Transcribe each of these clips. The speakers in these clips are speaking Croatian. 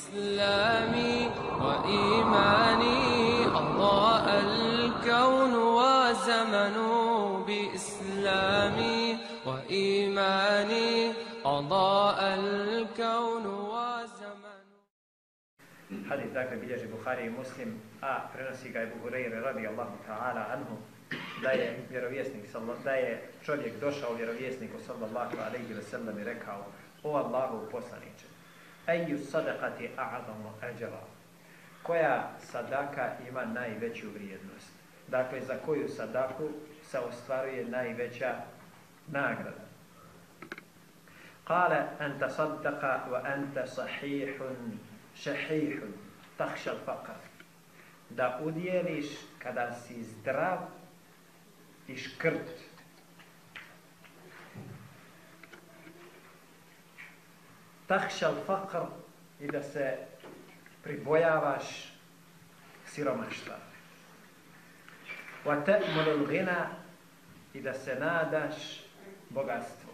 إسلامي وإيماني أضاء الكون وزمن بإسلامي وإيماني أضاء الكون وزمن Hadis dakle bilježi Buhari i Muslim, a prenosi ga Ebu Hureyre radijallahu ta'ala anhu, da je vjerovjesnik, sallam- da je čovjek došao vjerovjesniku sallallahu alaihi ve sellem i rekao O Allahu poslaniče, eju sadakati a'adamu ađara, koja sadaka ima najveću vrijednost? Dakle, za koju sadaku se ostvaruje najveća nagrada? Kale, en tasaddaqa wa anta sahihun šehihun, tahšal fakar. Da udjeliš kada si zdrav i škrt. tahšal fakr i da se pribojavaš siromaštva. Wa ta'mulul gina i da se nadaš bogatstvu.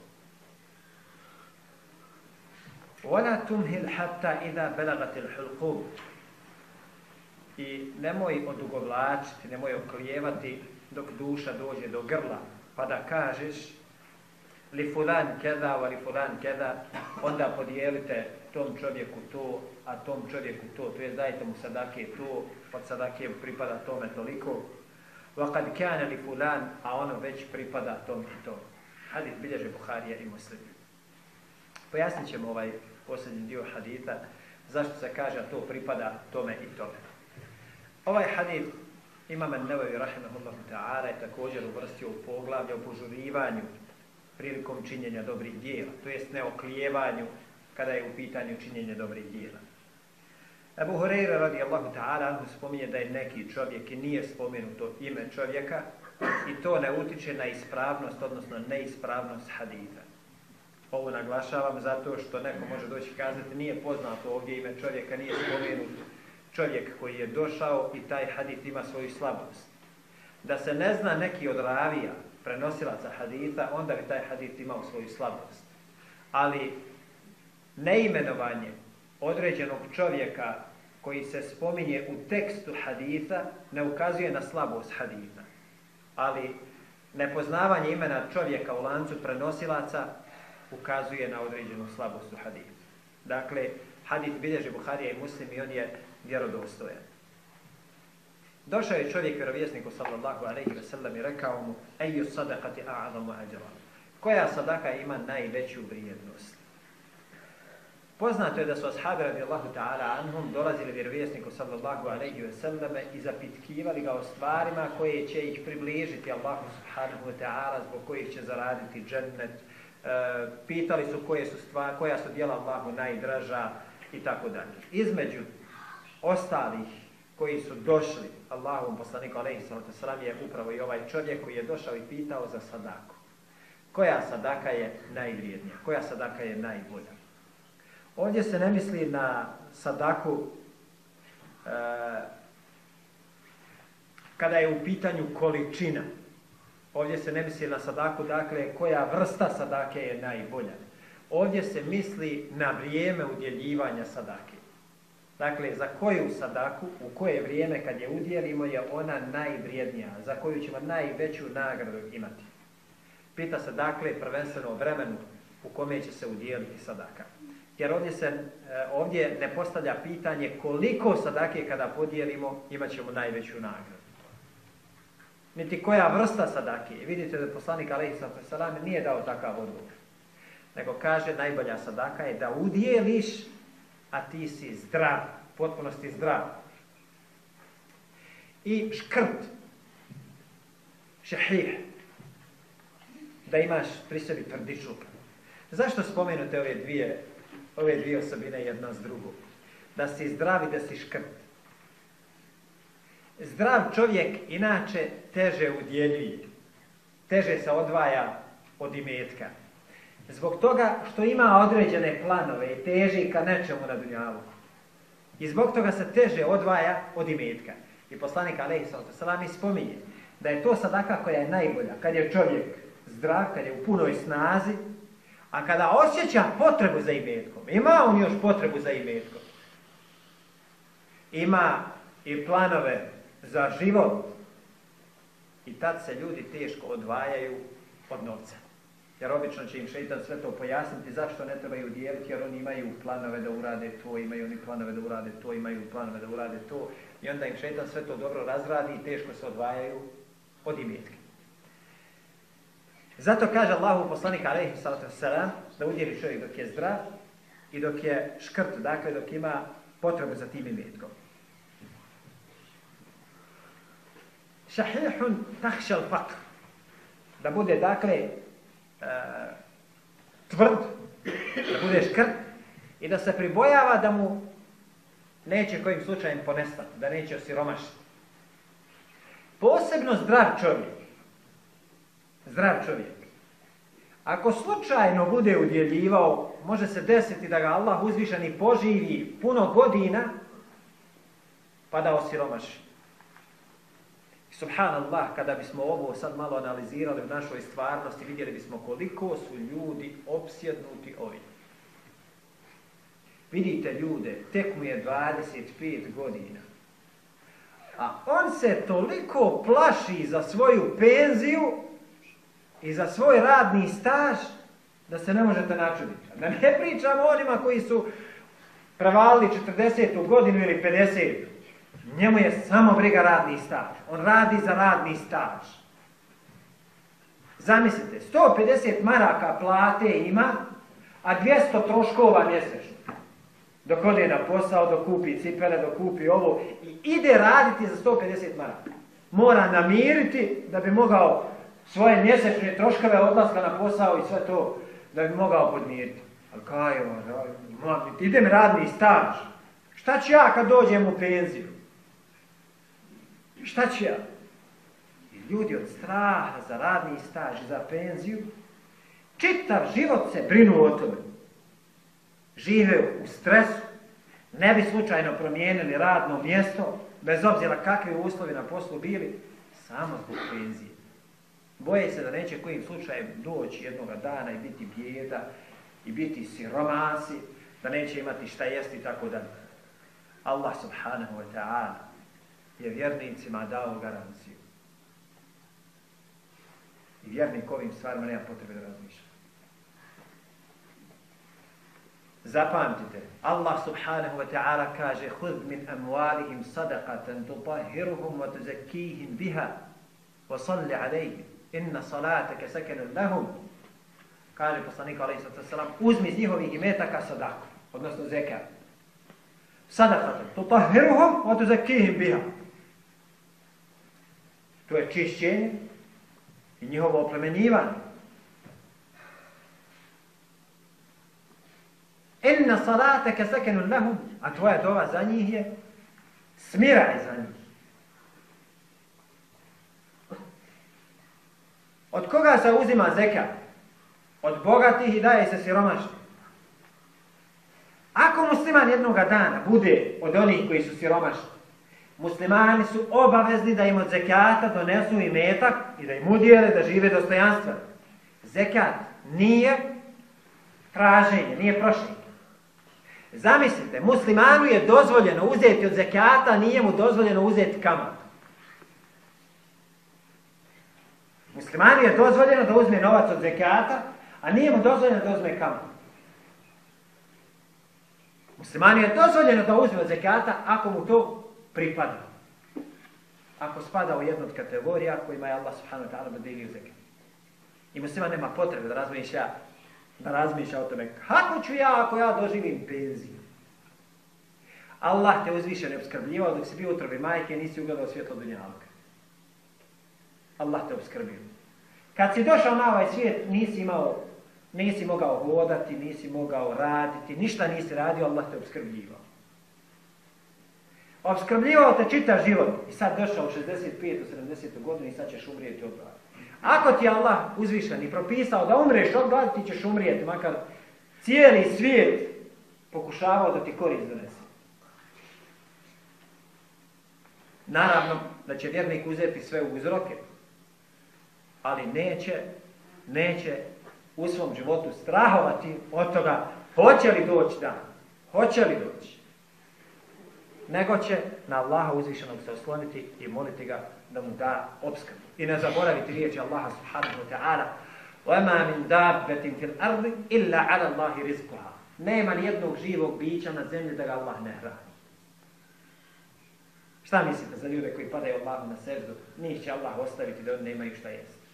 Wala tumhil hatta idha belagatil hulqum. I nemoj odugovlačiti, nemoj oklijevati dok duša dođe do grla, pa da kažeš li fulan keda, wa li fulan keda, onda podijelite tom čovjeku to, a tom čovjeku to, to je dajte mu sadake to, od sadake pripada tome toliko, wa kad kane li fulan, a ono već pripada tom i to. Hadis bilježe Buharija i Muslim. Pojasnit ćemo ovaj posljednji dio hadita, zašto se kaže to pripada tome i tome. Ovaj hadit Imam An-Nawawi rahimahullahu ta'ala je također uvrstio u poglavlje o požurivanju prilikom činjenja dobrih dijela, to jest ne oklijevanju kada je u pitanju činjenja dobrih dijela. Ebu Hureyre radijallahu ta'ala anhu spominje da je neki čovjek i nije spomenuto ime čovjeka i to ne utiče na ispravnost, odnosno neispravnost hadita. Ovo naglašavam zato što neko može doći kazati nije poznato ovdje ime čovjeka, nije spomenut čovjek koji je došao i taj hadit ima svoju slabost. Da se ne zna neki od ravija, prenosilaca hadita, onda bi taj hadit imao svoju slabost. Ali neimenovanje određenog čovjeka koji se spominje u tekstu hadita ne ukazuje na slabost hadita. Ali nepoznavanje imena čovjeka u lancu prenosilaca ukazuje na određenu slabost u haditu. Dakle, hadit bilježi Buharija i Muslim i on je vjerodostojan. Došao je čovjek vjerovjesniku sallallahu alejhi ve sellem i rekao mu: "Eju sadaqati a'zamu ajra?" Koja sadaka ima najveću vrijednost? Poznato je da su ashabi radijallahu ta'ala anhum dolazili vjerovjesniku sallallahu alejhi ve sellem i zapitkivali ga o stvarima koje će ih približiti Allahu subhanahu wa ta'ala zbog kojih će zaraditi džennet. E, pitali su koje su stvari, koja su djela Allahu najdraža i tako dalje. Između ostalih koji su došli Allahom poslaniku alejhi salatu selam je upravo i ovaj čovjek koji je došao i pitao za sadaku. Koja sadaka je najvrijednija? Koja sadaka je najbolja? Ovdje se ne misli na sadaku e, kada je u pitanju količina. Ovdje se ne misli na sadaku, dakle, koja vrsta sadake je najbolja. Ovdje se misli na vrijeme udjeljivanja sadake. Dakle, za koju sadaku, u koje vrijeme kad je udjelimo je ona najvrijednija, za koju ćemo najveću nagradu imati. Pita se dakle prvenstveno o vremenu u kome će se udjeliti sadaka. Jer ovdje, se, ovdje ne postavlja pitanje koliko sadake kada podijelimo imat ćemo najveću nagradu. Niti koja vrsta sadake. Vidite da poslanik Salam nije dao takav odgovor. Nego kaže najbolja sadaka je da udjeliš a ti si zdrav, potpunosti zdrav. I škrt, šehih, da imaš pri sebi tvrdičuk. Zašto spomenute ove dvije, ove dvije osobine jedna s drugom? Da si zdrav i da si škrt. Zdrav čovjek inače teže udjeljuje, teže se odvaja od imetka. Zbog toga što ima određene planove i teži ka nečemu na dunjalu. I zbog toga se teže odvaja od imetka. I poslanik Alehi Salami spominje da je to sadaka koja je najbolja. Kad je čovjek zdrav, kad je u punoj snazi, a kada osjeća potrebu za imetkom, ima on još potrebu za imetkom, ima i planove za život. I tad se ljudi teško odvajaju od novca. Jer obično će im šeitan sve to pojasniti zašto ne trebaju dijeliti, jer oni imaju planove da urade to, imaju oni planove da urade to, imaju planove da urade to. I onda im šeitan sve to dobro razradi i teško se odvajaju od imetke. Zato kaže Allahu poslanik alejhi salatu da udjeli čovjek dok je zdrav i dok je škrt, dakle dok ima potrebu za tim imetkom. Šahihun tahšal faqr. Da bude, dakle, tvrd, da bude škrt i da se pribojava da mu neće kojim slučajem ponestati, da neće osiromašiti. Posebno zdrav čovjek, zdrav čovjek, ako slučajno bude udjeljivao, može se desiti da ga Allah uzvišeni poživi puno godina, pa da osiromaši. Subhanallah, kada bismo ovo sad malo analizirali u našoj stvarnosti, vidjeli bismo koliko su ljudi opsjednuti ovim. Vidite ljude, tek mu je 25 godina. A on se toliko plaši za svoju penziju i za svoj radni staž da se ne možete načuditi. Da ne pričamo onima koji su prevalili 40. godinu ili 50. Njemu je samo briga radni staž. On radi za radni staž. Zamislite, 150 maraka plate ima, a 200 troškova mjesečno. Dok ode na posao, dok kupi cipele, dok kupi ovo i ide raditi za 150 maraka. Mora namiriti da bi mogao svoje mjesečne troškove odlaska na posao i sve to da bi mogao podmiriti. Ali kaj ovo, idem radni staž. Šta ću ja kad dođem u penziju? Šta ću ja? I ljudi od straha za radni staž i za penziju, čitav život se brinu o tome. Žive u stresu, ne bi slučajno promijenili radno mjesto, bez obzira kakvi uslovi na poslu bili, samo zbog penzije. Boje se da neće kojim slučajem doći jednoga dana i biti bijeda i biti siromasi, da neće imati šta jesti i tako dalje. Allah subhanahu wa ta'ala je vjernicima dao garanciju. I vjernik ovim stvarima nema potrebe da razmišlja. Zapamtite, Allah subhanahu wa ta'ala kaže Hud min amualihim sadaqatan tutahhiruhum wa tuzakkihim biha wa salli alaihim inna salataka sakanun lahum kaže poslanik alejhi sallam uzmi iz njihovih imetaka sadaku odnosno zekat sadaqatan tutahhiruhum wa tuzakkihim biha to je čišćenje i njihovo oplemenjivanje inna salataka sakanun lahum a tvoja dova za njih je smiraj za njih Od koga se uzima zekat? Od bogatih i daje se siromašni. Ako musliman jednog dana bude od onih koji su siromašni, muslimani su obavezni da im od zekata donesu i metak i da im udjele da žive dostojanstva. Zekat nije traženje, nije prošljenje. Zamislite, muslimanu je dozvoljeno uzeti od zekata, nije mu dozvoljeno uzeti kamat. Muslimani je dozvoljeno da uzme novac od zekata, a nije mu dozvoljeno da uzme kamat. Muslimani je dozvoljeno da uzme od zekata ako mu to pripada. Ako spada u jednu od kategorija kojima je Allah subhanahu wa ta'ala dodelio zekat. I musliman nema potrebe da razmišlja, da razmišlja o tome kako ću ja ako ja doživim penziju. Allah te uzviše ne obskrbljivao dok si bio utrobi majke nisi ugledao svjetlo dunjalka. Allah te obskrbio. Kad si došao na ovaj svijet, nisi imao, nisi mogao hodati, nisi mogao raditi, ništa nisi radio, Allah te obskrbljivao. Obskrbljivao te čitav život i sad došao u 65. 70. godinu i sad ćeš umrijeti od gladi. Ako ti Allah uzvišen i propisao da umreš od gladi, ti ćeš umrijeti, makar cijeli svijet pokušavao da ti korist donese. Naravno da će vjernik uzeti sve uzroke, ali neće, neće u svom životu strahovati od toga hoće li doći dan, hoće li doći nego će na Allaha uzvišenog se osloniti i moliti ga da mu da obskrbu. I ne zaboraviti riječi Allaha subhanahu wa ta'ala وَمَا مِنْ دَابَّةٍ فِي الْأَرْضِ إِلَّا عَلَى اللَّهِ رِزْقُهَا Nema nijednog živog bića na zemlji da ga Allah ne hrani. Šta mislite za ljude koji padaju Allahu na seždu? Njih će Allah ostaviti da oni nemaju šta jesti.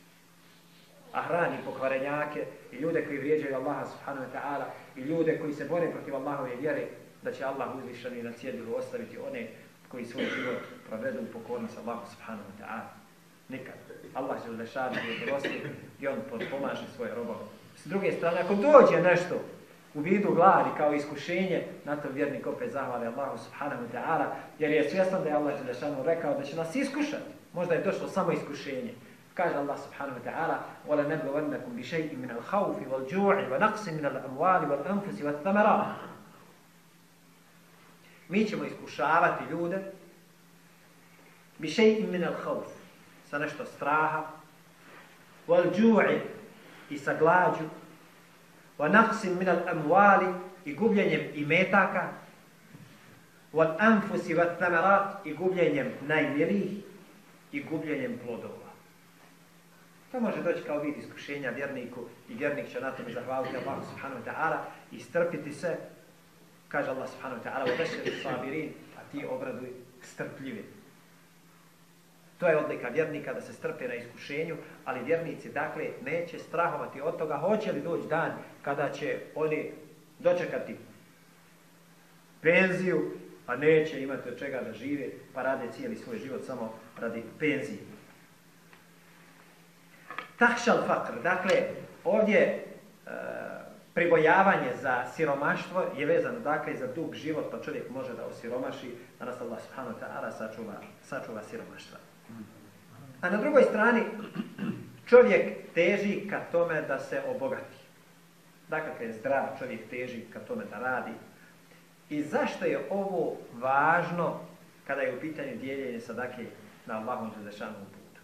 A hrani pokvarenjake i ljude koji vrijeđaju Allaha subhanahu wa ta'ala i ljude koji se bore protiv Allahove vjere, da će Allah uzvišani na cjedilu ostaviti one koji svoj život provedu u pokornost Allahu subhanahu wa ta'ala. Nikad. Allah će lešati i prosti i on pomaže svoje robove. S druge strane, ako dođe nešto u vidu gladi kao iskušenje, na to vjernik opet zahvali Allahu subhanahu wa ta'ala, jer je svjestan da je Allah Đelešanu rekao da će nas iskušati. Možda je došlo samo iskušenje. Kaže Allah subhanahu wa ta'ala وَلَا نَبْلُوَنَّكُمْ بِشَيْءٍ مِنَ الْخَوْفِ وَالْجُوعِ وَنَقْسٍ مِنَ الْأَمْوَالِ وَالْأَنْفُسِ وَالثَّمَرَاتِ mi ćemo iskušavati ljude bišej min al khawf, sa nešto straha, wal džu'i i sa glađu, wa nafsim min al amwali i gubljenjem imetaka, wal anfusi wa tamarat i gubljenjem najmirih i gubljenjem plodova. To može doći kao vid iskušenja vjerniku i vjernik će na tome zahvaliti Allah subhanahu wa ta'ala i strpiti se Kaže Allah subhanahu wa ta'ala, vešeri sabirin, a ti obraduj strpljivi. To je odlika vjernika da se strpe na iskušenju, ali vjernici dakle neće strahovati od toga hoće li doći dan kada će oni dočekati penziju, a neće imati od čega da žive, pa rade cijeli svoj život samo radi penzije. Tahšal fakr, dakle, ovdje e, pribojavanje za siromaštvo je vezano dakle za dug život, pa čovjek može da osiromaši, da nas Allah subhanahu ta'ala sačuva, sačuva siromaštva. A na drugoj strani, čovjek teži ka tome da se obogati. Dakle, kad je zdrav, čovjek teži ka tome da radi. I zašto je ovo važno kada je u pitanju dijeljenje sadake na Allahom Đelešanom putu?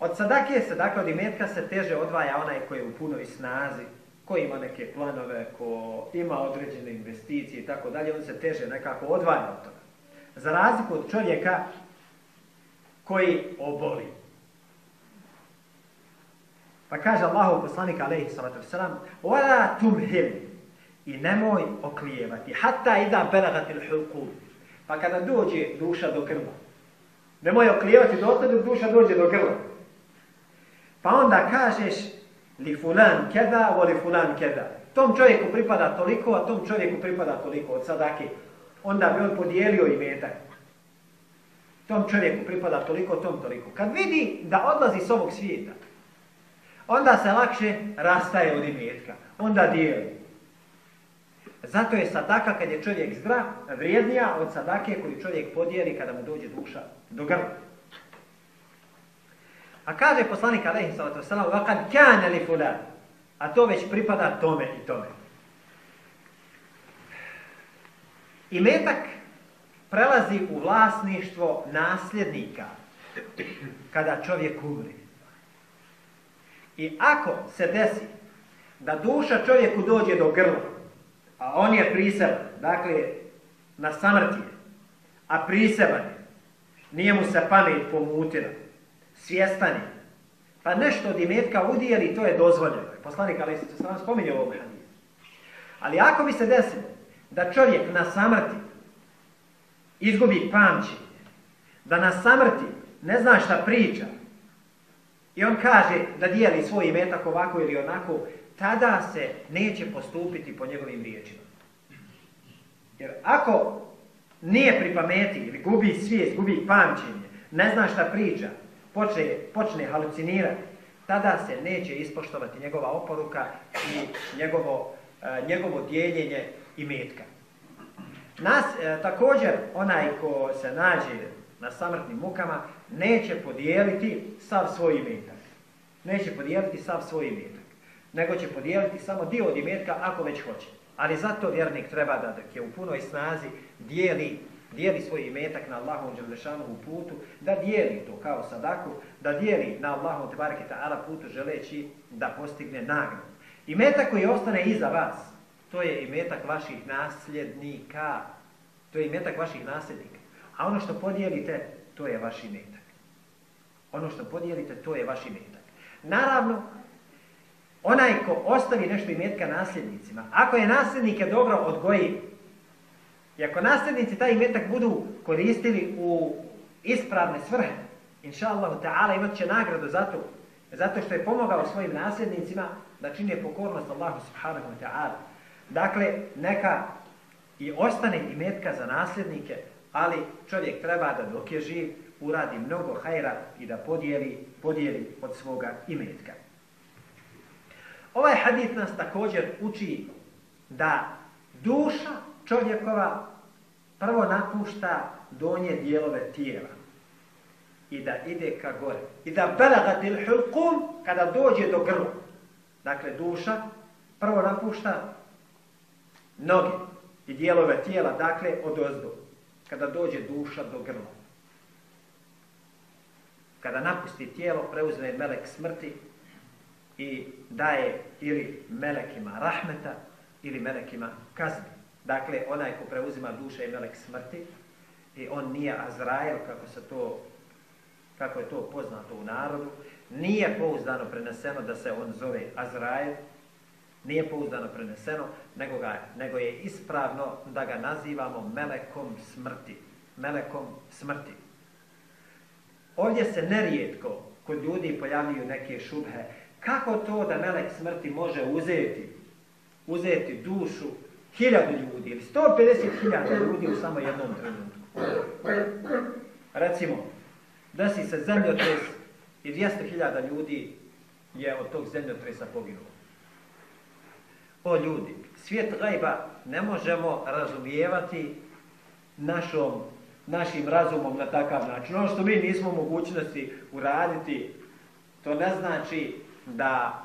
Od sadake se, dakle, od imetka se teže odvaja onaj koji je u punoj snazi, ko ima neke planove, ko ima određene investicije i tako dalje, on se teže nekako odvaja od toga. Za razliku od čovjeka koji oboli. Pa kaže Allahu poslanik alejhi salatu vesselam: "Wala tumhil" i nemoj oklijevati. Hatta ida belagatil hulqum. Pa kada dođe duša do grla. Nemoj oklijevati do duša dođe do grla. Pa onda kažeš li fulan keda, li fulan keda. Tom čovjeku pripada toliko, a tom čovjeku pripada toliko od sadake. Onda bi on podijelio i metak. Tom čovjeku pripada toliko, tom toliko. Kad vidi da odlazi s ovog svijeta, onda se lakše rastaje od imetka. Onda dijeli. Zato je sadaka kad je čovjek zdrav vrijednija od sadake koju čovjek podijeli kada mu dođe duša do grla. A kaže poslanik alejhi salatu vesselam: "Wa kad kana li fulan", a to već pripada tome i tome. Imetak prelazi u vlasništvo nasljednika kada čovjek umri. I ako se desi da duša čovjeku dođe do grla, a on je priseban, dakle, na samrti a priseban je, nije mu se pamet pomutila, svjestan je, pa nešto od imetka udijeli, to je dozvoljeno. Poslanik Ali se sam spominje ovog hadisa. Ali ako bi se desilo da čovjek na samrti izgubi pamćenje, da na samrti ne zna šta priča i on kaže da dijeli svoj imetak ovako ili onako, tada se neće postupiti po njegovim riječima. Jer ako nije pri pameti ili gubi svijest, gubi pamćenje, ne zna šta priča, počne, počne halucinirati, tada se neće ispoštovati njegova oporuka i njegovo, uh, njegovo dijeljenje imetka. Nas, e, također, onaj ko se nađe na samrtnim mukama, neće podijeliti sav svoj imetak. Neće podijeliti sav svoj imetak. Nego će podijeliti samo dio od imetka ako već hoće. Ali zato vjernik treba da dok je u punoj snazi dijeli, dijeli svoj imetak na Allahom u putu, da dijeli to kao sadaku, da dijeli na Allahom tebareke ta'ala putu želeći da postigne nagradu. Imetak koji ostane iza vas, to je imetak vaših nasljednika. To je imetak vaših nasljednika. A ono što podijelite, to je vaš imetak. Ono što podijelite, to je vaš imetak. Naravno, onaj ko ostavi nešto imetka nasljednicima, ako je nasljednike dobro odgoji, i ako nasljednici taj imetak budu koristili u ispravne svrhe, inša Allah ta'ala imat će nagradu za to, zato što je pomogao svojim nasljednicima da čine pokornost Allahu subhanahu wa ta'ala. Dakle, neka i ostane imetka za nasljednike, ali čovjek treba da dok je živ uradi mnogo hajra i da podijeli, podijeli od svoga imetka. Ovaj hadith nas također uči da duša čovjekova prvo napušta donje dijelove tijela i da ide ka gore. I da belagatil hulkum kada dođe do grla. Dakle, duša prvo napušta noge i dijelove tijela, dakle, od ozdu. Kada dođe duša do grla. Kada napusti tijelo, preuzme melek smrti i daje ili melekima rahmeta ili melekima kazni. Dakle, onaj ko preuzima duše je melek smrti i on nije Azrael, kako se to kako je to poznato u narodu, nije pouzdano preneseno da se on zove Azrael, nije pouzdano preneseno, nego, ga, nego je ispravno da ga nazivamo melekom smrti. Melekom smrti. Ovdje se nerijetko kod ljudi pojavljuju neke šubhe. Kako to da melek smrti može uzeti, uzeti dušu hiljadu ljudi ili 150 hiljada ljudi u samo jednom trenutku? Recimo, desi se zemljotres i 200.000 ljudi je od tog zemljotresa poginulo. O ljudi, svijet gajba ne možemo razumijevati našom, našim razumom na takav način. Ono što mi nismo mogućnosti uraditi, to ne znači da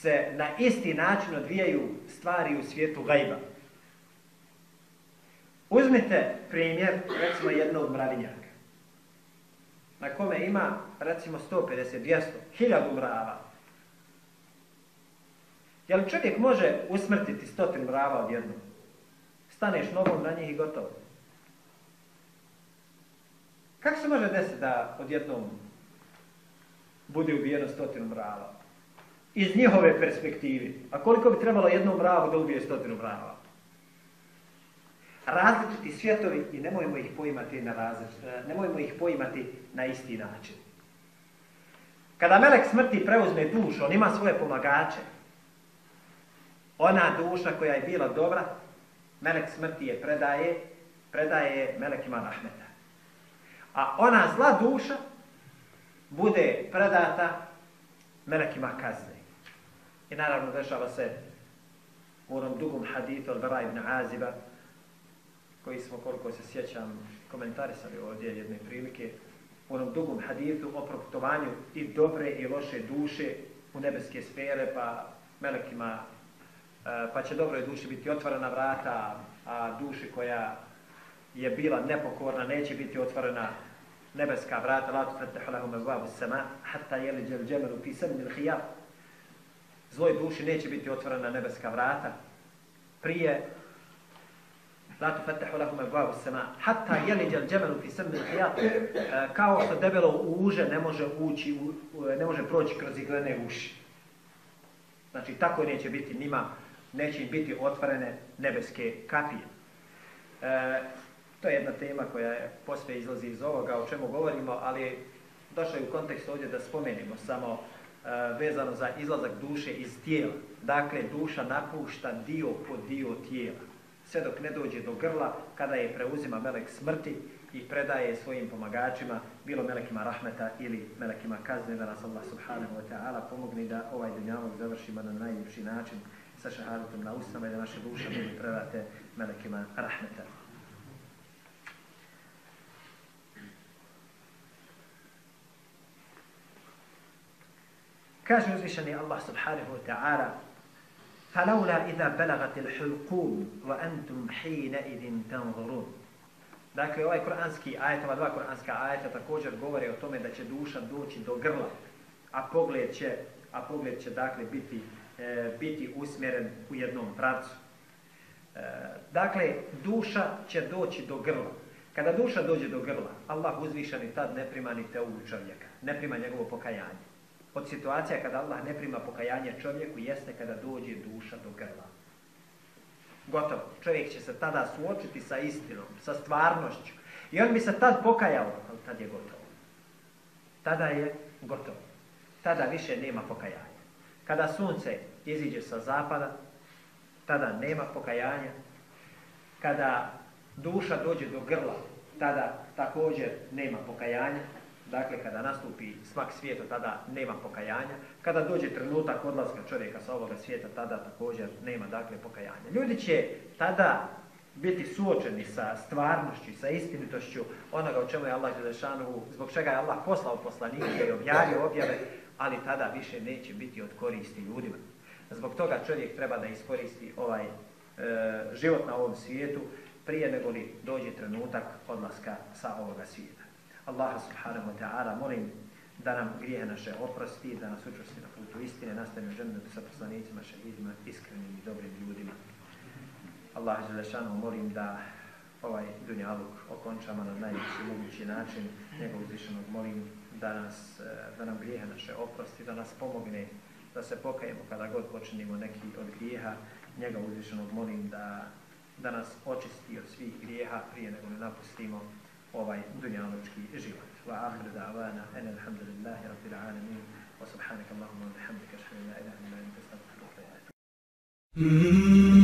se na isti način odvijaju stvari u svijetu gajba. Uzmite primjer, recimo, jednog mravinjaka na kome ima recimo 150, 200, 1000 mrava. Je li čovjek može usmrtiti stotin mrava odjednom? Staneš nogom na njih i gotovo. Kako se može desiti da odjednom bude ubijeno stotinu mrava? Iz njihove perspektive. A koliko bi trebalo jednom mravu da ubije stotinu mrava? različiti svjetovi i nemojmo ih poimati na različiti, nemojmo ih poimati na isti način. Kada melek smrti preuzme dušu, on ima svoje pomagače. Ona duša koja je bila dobra, melek smrti je predaje, predaje melekima rahmeta. A ona zla duša bude predata melekima kazne. I naravno dešava se u onom dugom hadithu od Bara ibn Aziba, koji smo, koliko se sjećam, komentarisali ovdje jedne prilike, u onom dugom hadithu o proputovanju i dobre i loše duše u nebeske sfere, pa melekima, e, pa će dobroj duši biti otvorena vrata, a duši koja je bila nepokorna neće biti otvorena nebeska vrata, la tufettehu lahum abwabu sama hatta yalija al-jamalu fi sammi al-khiyat. Zloj duši neće biti otvorena nebeska vrata prije La tufattahu lahum abwabu as-sama hatta yalija al-jamal fi sammi al-hayat. Kao što debelo uže ne može ući ne može proći kroz iglene uši. Znači tako neće biti nima neće im biti otvorene nebeske kapije. E, to je jedna tema koja je posve izlazi iz ovoga o čemu govorimo, ali došao je u kontekst ovdje da spomenimo samo e, vezano za izlazak duše iz tijela. Dakle, duša napušta dio po dio tijela sve dok ne dođe do grla, kada je preuzima melek smrti i predaje svojim pomagačima, bilo melekima rahmeta ili melekima kazne, da nas Allah subhanahu wa ta'ala pomogni da ovaj dunjavog završimo na najljepši način sa šahadatom na ustama i da naše duše budu predate melekima rahmeta. Kaže uzvišeni Allah subhanahu wa ta'ala فلولا إذا بلغت الحلقوم وأنتم حينئذ تنظرون Dakle, ovaj kuranski ajet, ova dva kuranska ajeta također govore o tome da će duša doći do grla, a pogled će, a pogled će dakle biti e, biti usmjeren u jednom pravcu. E, dakle, duša će doći do grla. Kada duša dođe do grla, Allah uzvišani tad ne prima ni te čovjeka, ne prima njegovo pokajanje. Od situacija kada Allah ne prima pokajanje čovjeku jeste kada dođe duša do grla. Gotovo. Čovjek će se tada suočiti sa istinom, sa stvarnošću. I on bi se tad pokajao, ali tad je gotovo. Tada je gotovo. Tada više nema pokajanja. Kada sunce iziđe sa zapada, tada nema pokajanja. Kada duša dođe do grla, tada također nema pokajanja. Dakle, kada nastupi smak svijeta, tada nema pokajanja. Kada dođe trenutak odlaska čovjeka sa ovoga svijeta, tada također nema dakle pokajanja. Ljudi će tada biti suočeni sa stvarnošću sa istinitošću onoga o čemu je Allah Đelešanu, zbog čega je Allah poslao poslanike i objavio objave, ali tada više neće biti od koristi ljudima. Zbog toga čovjek treba da iskoristi ovaj e, život na ovom svijetu prije nego li dođe trenutak odlaska sa ovoga svijeta. Allah subhanahu wa ta'ala molim da nam grijehe naše oprosti, da nas učvrsti na putu istine, nastavimo ženetu sa poslanicima, šehidima, iskrenim i dobrim ljudima. Allah Želešanu molim da ovaj dunjaluk okončamo na najviši mogući način. Njegov uzvišenog molim da, nas, da nam grijehe naše oprosti, da nas pomogne da se pokajemo kada god počinimo neki od grijeha. Njega uzvišenog molim da, da nas očisti od svih grijeha prije nego ne napustimo ovaj dunjalučki život. Wa ahir da'vana, ene alhamdulillahi rabbil alamin, wa subhanaka Allahumma bihamdika, ashhadu an la ilaha illa anta astaghfiruka wa atubu.